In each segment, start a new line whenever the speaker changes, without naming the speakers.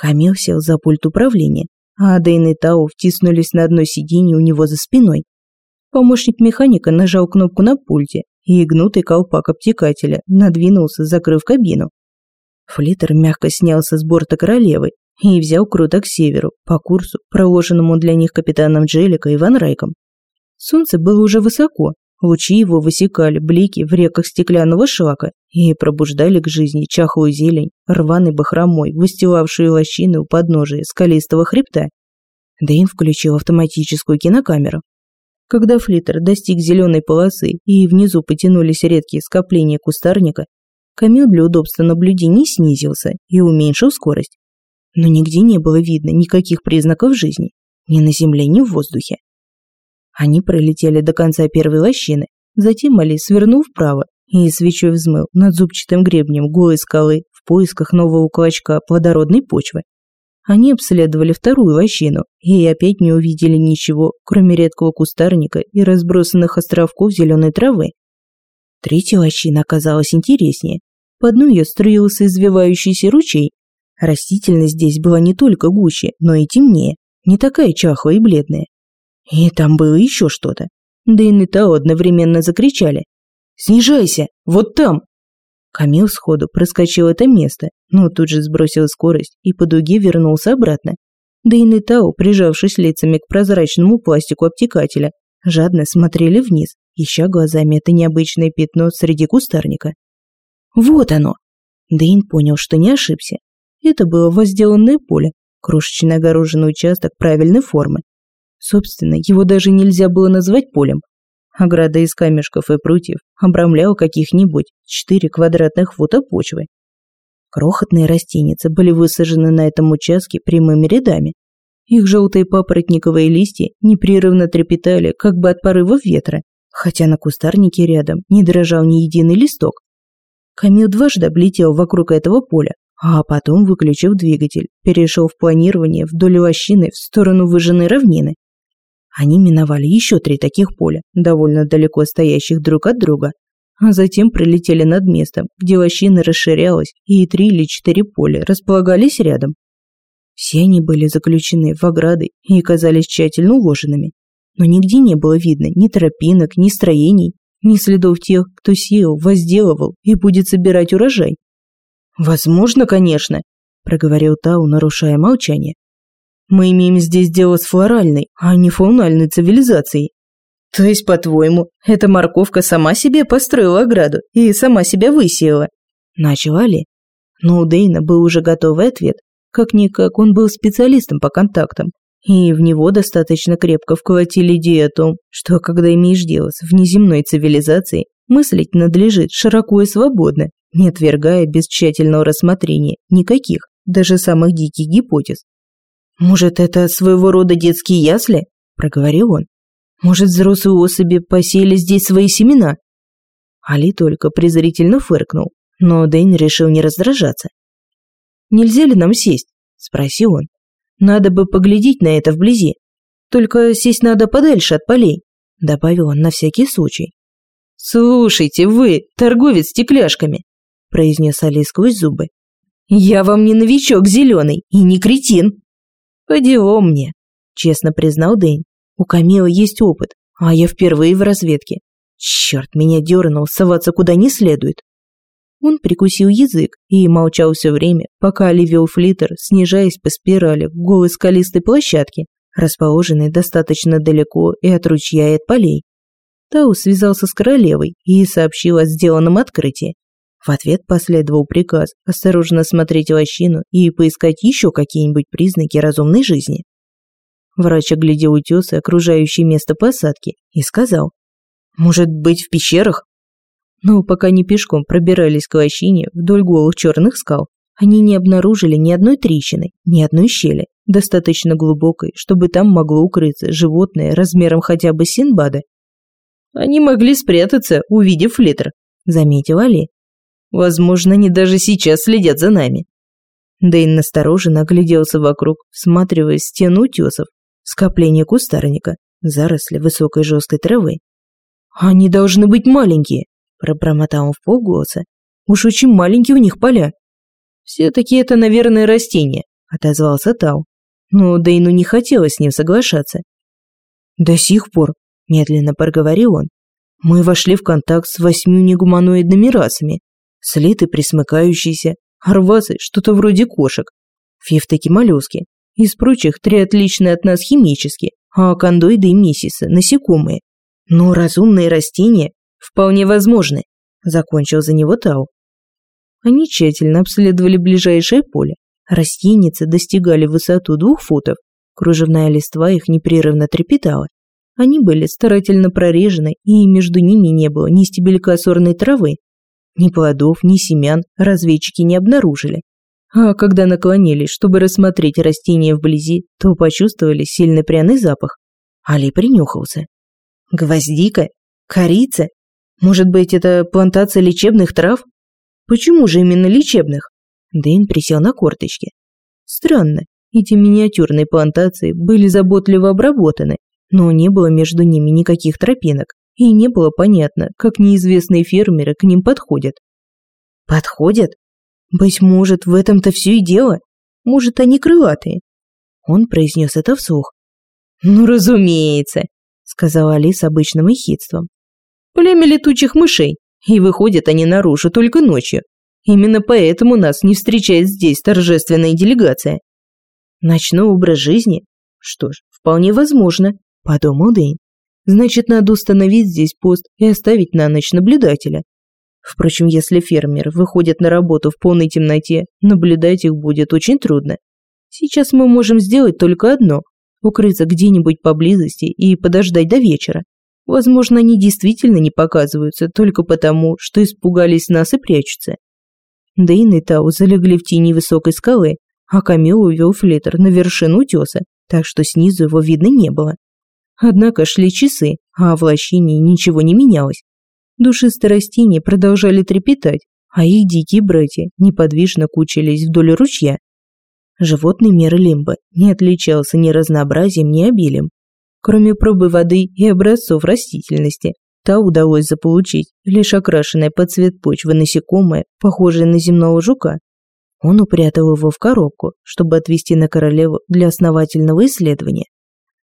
Камил сел за пульт управления, а Дейн и Тау втиснулись на одно сиденье у него за спиной. Помощник механика нажал кнопку на пульте, и гнутый колпак обтекателя надвинулся, закрыв кабину. Флиттер мягко снялся с борта королевы и взял круто к северу, по курсу, проложенному для них капитаном Джелика и Ван Райком. Солнце было уже высоко, лучи его высекали блики в реках стеклянного шлака и пробуждали к жизни чахлую зелень, рваной бахромой, выстилавшую лощины у подножия скалистого хребта. Дэйн включил автоматическую кинокамеру. Когда флиттер достиг зеленой полосы и внизу потянулись редкие скопления кустарника, Камил для удобства наблюдений снизился и уменьшил скорость. Но нигде не было видно никаких признаков жизни, ни на земле, ни в воздухе. Они пролетели до конца первой лощины, затем Али свернул вправо и свечой взмыл над зубчатым гребнем голой скалы в поисках нового клочка плодородной почвы. Они обследовали вторую лощину и опять не увидели ничего, кроме редкого кустарника и разбросанных островков зеленой травы. Третья лощина оказалась интереснее. По дну ее струился извивающийся ручей. Растительность здесь была не только гуще, но и темнее, не такая чахлая и бледная. И там было еще что-то. Дэйн и Тао одновременно закричали. «Снижайся! Вот там!» Камил сходу проскочил это место, но тут же сбросил скорость и по дуге вернулся обратно. Дэйн и Тао, прижавшись лицами к прозрачному пластику обтекателя, жадно смотрели вниз, ища глазами это необычное пятно среди кустарника. Вот оно! Дэйн понял, что не ошибся. Это было возделанное поле, крошечный огороженный участок правильной формы, Собственно, его даже нельзя было назвать полем. Ограда из камешков и прутьев обрамляла каких-нибудь четыре квадратных фута почвы. Крохотные растеницы были высажены на этом участке прямыми рядами. Их желтые папоротниковые листья непрерывно трепетали, как бы от порывов ветра, хотя на кустарнике рядом не дрожал ни единый листок. Камил дважды облетел вокруг этого поля, а потом, выключив двигатель, перешел в планирование вдоль лощины в сторону выжженной равнины. Они миновали еще три таких поля, довольно далеко стоящих друг от друга, а затем пролетели над местом, где лощина расширялась, и три или четыре поля располагались рядом. Все они были заключены в ограды и казались тщательно уложенными, но нигде не было видно ни тропинок, ни строений, ни следов тех, кто сеял, возделывал и будет собирать урожай. «Возможно, конечно», – проговорил Тау, нарушая молчание. Мы имеем здесь дело с флоральной, а не фаунальной цивилизацией. То есть, по-твоему, эта морковка сама себе построила ограду и сама себя высеяла? Начала ли? Но у Дейна был уже готовый ответ. Как-никак он был специалистом по контактам. И в него достаточно крепко вколотили идею о том, что когда имеешь дело с внеземной цивилизацией, мыслить надлежит широко и свободно, не отвергая без тщательного рассмотрения никаких, даже самых диких гипотез. «Может, это своего рода детские ясли?» – проговорил он. «Может, взрослые особи посеяли здесь свои семена?» Али только презрительно фыркнул, но Дэйн решил не раздражаться. «Нельзя ли нам сесть?» – спросил он. «Надо бы поглядеть на это вблизи. Только сесть надо подальше от полей», – добавил он на всякий случай. «Слушайте, вы, торговец стекляшками», – произнес Али сквозь зубы. «Я вам не новичок зеленый и не кретин». «По делам мне», – честно признал Дэйн. «У Камила есть опыт, а я впервые в разведке. Черт, меня дернул соваться куда не следует». Он прикусил язык и молчал все время, пока Оливио Флиттер, снижаясь по спирали к голой скалистой площадке, расположенной достаточно далеко и от ручья, и от полей. Тау связался с королевой и сообщил о сделанном открытии. В ответ последовал приказ осторожно смотреть лощину и поискать еще какие-нибудь признаки разумной жизни. Врач оглядел утесы, окружающие место посадки, и сказал, «Может быть, в пещерах?» Но пока они пешком пробирались к лощине вдоль голых черных скал, они не обнаружили ни одной трещины, ни одной щели, достаточно глубокой, чтобы там могло укрыться животное размером хотя бы Синбада. «Они могли спрятаться, увидев литр», – заметил Али. Возможно, они даже сейчас следят за нами. Дэйн настороженно огляделся вокруг, всматриваясь в стену утесов, скопление кустарника, заросли высокой жесткой травы. «Они должны быть маленькие», – пробормотал он в полголоса. «Уж очень маленькие у них поля». «Все-таки это, наверное, растения, отозвался Тау. Но Дейну не хотелось с ним соглашаться. До сих пор, медленно проговорил он, мы вошли в контакт с восьмью негуманоидными расами, слиты присмыкающиеся, арвасы что-то вроде кошек, фифтаки моллюски, из прочих три отличные от нас химически, а кондоиды и миссисы – насекомые. Но разумные растения вполне возможны, закончил за него Тау. Они тщательно обследовали ближайшее поле. Растеницы достигали высоту двух футов, кружевная листва их непрерывно трепетала. Они были старательно прорежены, и между ними не было ни стебелька сорной травы. Ни плодов, ни семян разведчики не обнаружили. А когда наклонились, чтобы рассмотреть растение вблизи, то почувствовали сильный пряный запах. Али принюхался. Гвоздика? Корица? Может быть, это плантация лечебных трав? Почему же именно лечебных? Дэйн присел на корточки. Странно, эти миниатюрные плантации были заботливо обработаны, но не было между ними никаких тропинок, и не было понятно, как неизвестные фермеры к ним подходят. Подходят? Быть может, в этом-то все и дело. Может, они крылатые. Он произнес это вслух. Ну, разумеется, сказала Али с обычным ехидством. Племя летучих мышей, и выходят они наружу только ночью. Именно поэтому нас не встречает здесь торжественная делегация. Ночной образ жизни? Что ж, вполне возможно, подумал Дэйн. Значит, надо установить здесь пост и оставить на ночь наблюдателя. Впрочем, если фермер выходит на работу в полной темноте, наблюдать их будет очень трудно. Сейчас мы можем сделать только одно – укрыться где-нибудь поблизости и подождать до вечера. Возможно, они действительно не показываются только потому, что испугались нас и прячутся. Дейн и Тау залегли в тени высокой скалы, а Камил увел флеттер на вершину утеса, так что снизу его видно не было. Однако шли часы, а в лощине ничего не менялось. Душистые растения продолжали трепетать, а их дикие братья неподвижно кучились вдоль ручья. Животный мир Лимба не отличался ни разнообразием, ни обилием. Кроме пробы воды и образцов растительности, та удалось заполучить лишь окрашенное под цвет почвы насекомое, похожее на земного жука. Он упрятал его в коробку, чтобы отвезти на королеву для основательного исследования.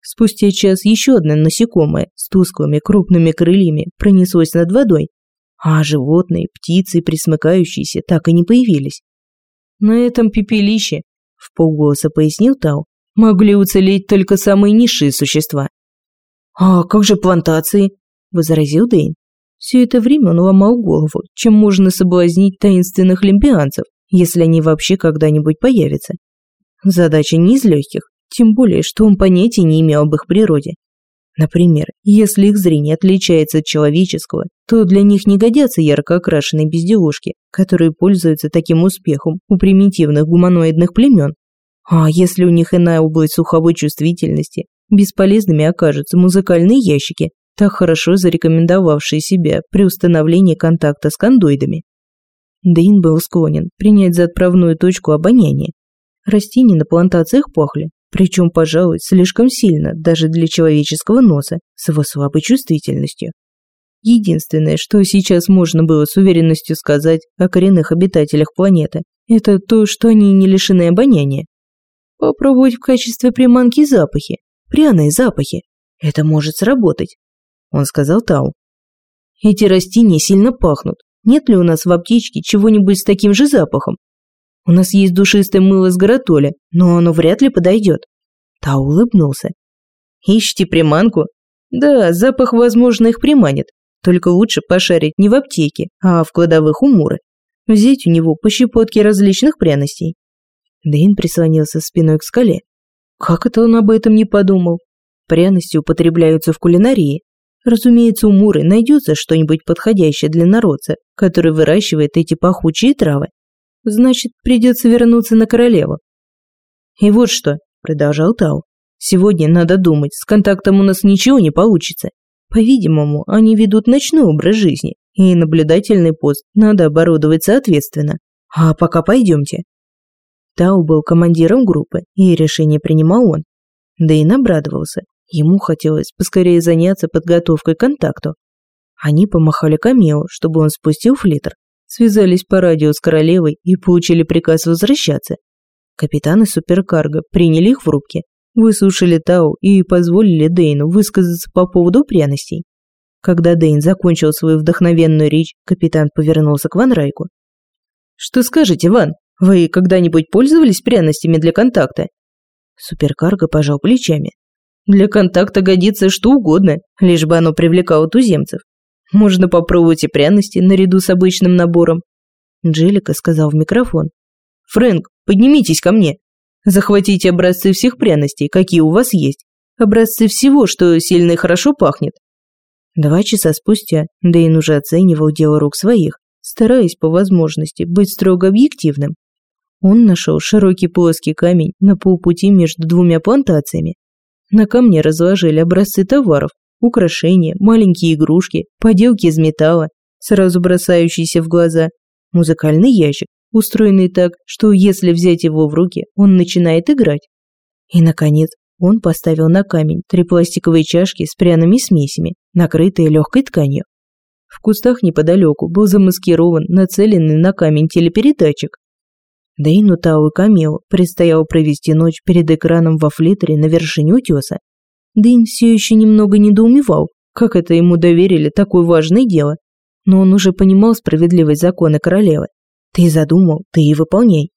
Спустя час еще одно насекомое с тусклыми крупными крыльями пронеслось над водой, а животные, птицы, присмыкающиеся, так и не появились. На этом пепелище, в полголоса пояснил Тау, могли уцелеть только самые низшие существа. «А как же плантации?» – возразил Дейн. Все это время он ломал голову, чем можно соблазнить таинственных лимпианцев, если они вообще когда-нибудь появятся. Задача не из легких, тем более, что он понятия не имел об их природе. Например, если их зрение отличается от человеческого, то для них не годятся ярко окрашенные безделушки, которые пользуются таким успехом у примитивных гуманоидных племен. А если у них иная область слуховой чувствительности, бесполезными окажутся музыкальные ящики, так хорошо зарекомендовавшие себя при установлении контакта с кондоидами. Дейн был склонен принять за отправную точку обоняние. Растения на плантациях пахли, причем, пожалуй, слишком сильно даже для человеческого носа с его слабой чувствительностью. Единственное, что сейчас можно было с уверенностью сказать о коренных обитателях планеты, это то, что они не лишены обоняния. Попробовать в качестве приманки запахи, пряные запахи. Это может сработать, он сказал Тау. Эти растения сильно пахнут. Нет ли у нас в аптечке чего-нибудь с таким же запахом? У нас есть душистое мыло с гаратоля, но оно вряд ли подойдет. Тау улыбнулся. Ищите приманку? Да, запах, возможно, их приманит. Только лучше пошарить не в аптеке, а в кладовых у Муры. Взять у него по щепотке различных пряностей. Дэйн прислонился спиной к скале. Как это он об этом не подумал? Пряности употребляются в кулинарии. Разумеется, у Муры найдется что-нибудь подходящее для народца, который выращивает эти пахучие травы. Значит, придется вернуться на королеву. И вот что, продолжал Тау. Сегодня надо думать, с контактом у нас ничего не получится. По-видимому, они ведут ночной образ жизни, и наблюдательный пост надо оборудовать соответственно. А пока пойдемте. Тау был командиром группы, и решение принимал он. Да и обрадовался. Ему хотелось поскорее заняться подготовкой к контакту. Они помахали Камео, чтобы он спустил флиттер, связались по радио с королевой и получили приказ возвращаться. Капитаны суперкарго приняли их в рубке, выслушали Тау и позволили Дейну высказаться по поводу пряностей. Когда Дейн закончил свою вдохновенную речь, капитан повернулся к Ван Райку. «Что скажете, Ван? Вы когда-нибудь пользовались пряностями для контакта?» Суперкарго пожал плечами. «Для контакта годится что угодно, лишь бы оно привлекало туземцев. Можно попробовать и пряности наряду с обычным набором». Джелика сказал в микрофон. «Фрэнк, поднимитесь ко мне. Захватите образцы всех пряностей, какие у вас есть. Образцы всего, что сильно и хорошо пахнет. Два часа спустя Дэйн уже оценивал дело рук своих, стараясь по возможности быть строго объективным. Он нашел широкий плоский камень на полпути между двумя плантациями. На камне разложили образцы товаров, украшения, маленькие игрушки, поделки из металла, сразу бросающиеся в глаза, музыкальный ящик, устроенный так, что если взять его в руки, он начинает играть. И, наконец, он поставил на камень три пластиковые чашки с пряными смесями, накрытые легкой тканью. В кустах неподалеку был замаскирован нацеленный на камень телепередатчик. Дейну Тау и Камилу предстояло провести ночь перед экраном во флитере на вершине утеса. Дэйн все еще немного недоумевал, как это ему доверили такое важное дело. Но он уже понимал справедливость закона королевы. Ты задумал, ты и выполняй.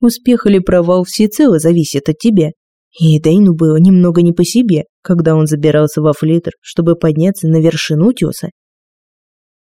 Успех или провал всецело зависит от тебя. И Дейну было немного не по себе, когда он забирался во флитер, чтобы подняться на вершину утеса.